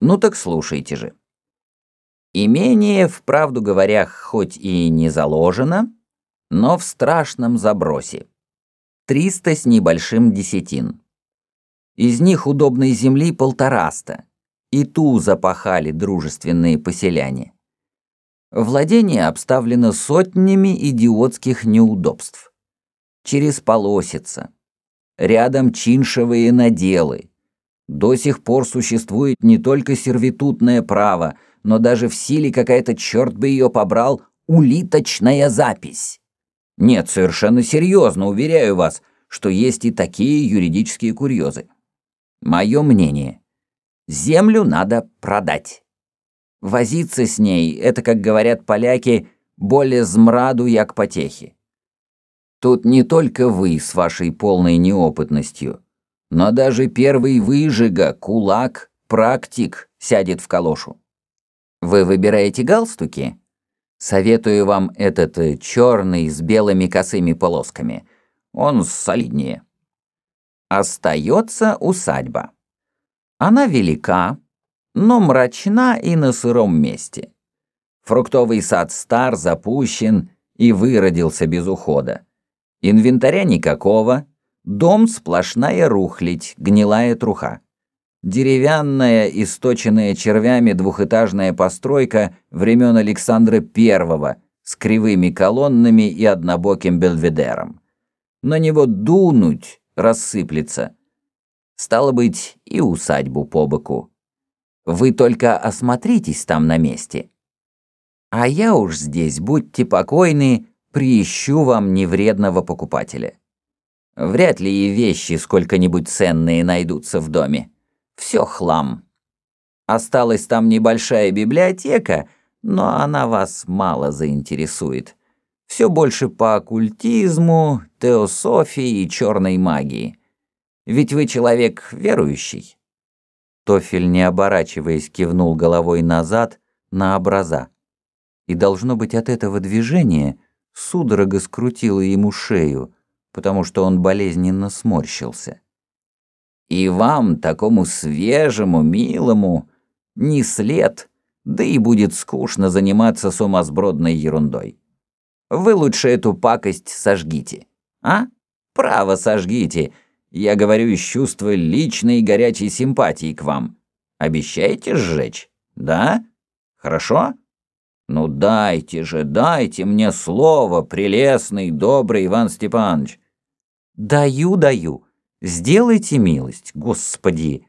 Ну так слушайте же. Имение, вправду говоря, хоть и не заложено, но в страшном забросе. Триста с небольшим десятин. Из них удобной земли полтораста. И ту запахали дружественные поселяне. Владение обставлено сотнями идиотских неудобств. Через полосица. Рядом чиншевые наделы. До сих пор существует не только сервитутное право, но даже в силе какая-то, черт бы ее побрал, улиточная запись. Нет, совершенно серьезно, уверяю вас, что есть и такие юридические курьезы. Мое мнение. Землю надо продать. Возиться с ней — это, как говорят поляки, более змраду, як потехи. Тут не только вы с вашей полной неопытностью, но даже первый выжига, кулак, практик сядет в калошу. Вы выбираете галстуки? Советую вам этот э, черный с белыми косыми полосками. Он солиднее. Остается усадьба. Она велика, но мрачна и на сыром месте. Фруктовый сад стар, запущен и выродился без ухода. Инвентаря никакого, дом сплошная рухлядь, гнилая труха. Деревянная, источенная червями двухэтажная постройка времен Александра I с кривыми колоннами и однобоким бельведером. На него дунуть, рассыплется. Стало быть, и усадьбу по боку. Вы только осмотритесь там на месте. А я уж здесь, будьте покойны, приищу вам невредного покупателя. Вряд ли и вещи сколько-нибудь ценные найдутся в доме. Все хлам. Осталась там небольшая библиотека, но она вас мало заинтересует. Все больше по оккультизму, теософии и черной магии. Ведь вы человек верующий. Тофель, не оборачиваясь, кивнул головой назад на образа. И, должно быть, от этого движения судорога скрутила ему шею, потому что он болезненно сморщился. «И вам, такому свежему, милому, не след, да и будет скучно заниматься сумасбродной ерундой. Вы лучше эту пакость сожгите, а? Право сожгите, я говорю из чувства личной горячей симпатии к вам. Обещаете сжечь? Да? Хорошо? Ну дайте же, дайте мне слово, прелестный, добрый Иван Степанович. Даю, даю. Сделайте милость, господи.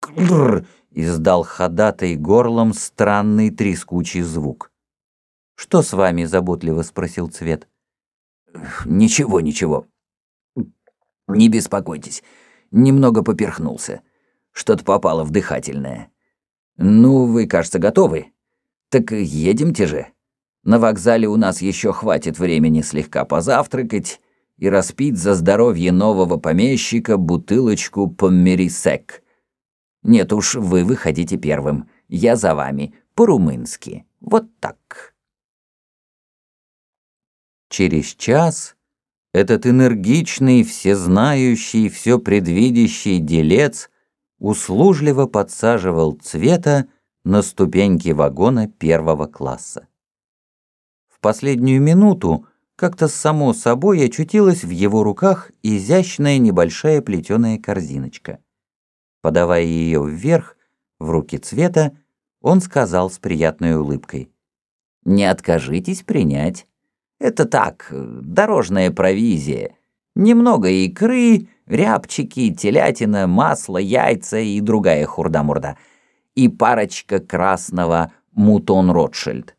Кррр, издал ходатай горлом странный трескучий звук. Что с вами? заботливо спросил Цвет. Ничего, ничего. Не беспокойтесь, немного поперхнулся. Что-то попало в дыхательное. Ну, вы, кажется, готовы? Так едемте же. На вокзале у нас еще хватит времени слегка позавтракать и распить за здоровье нового помещика бутылочку померисек. Нет уж, вы выходите первым. Я за вами, по-румынски. Вот так. Через час этот энергичный, всезнающий, все предвидящий делец услужливо подсаживал цвета на ступеньки вагона первого класса. В последнюю минуту как-то само собой очутилась в его руках изящная небольшая плетеная корзиночка. Подавая ее вверх, в руки цвета, он сказал с приятной улыбкой, «Не откажитесь принять». Это так, дорожная провизия. Немного икры, рябчики, телятина, масло, яйца и другая хурда-мурда. И парочка красного мутон Ротшильд.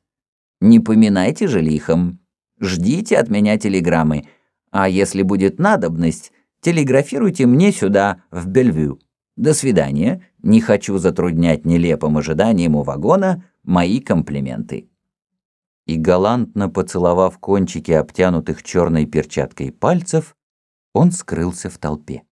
Не поминайте же лихом. Ждите от меня телеграммы. А если будет надобность, телеграфируйте мне сюда, в Бельвю. До свидания. Не хочу затруднять нелепым ожиданием у вагона мои комплименты и, галантно поцеловав кончики обтянутых черной перчаткой пальцев, он скрылся в толпе.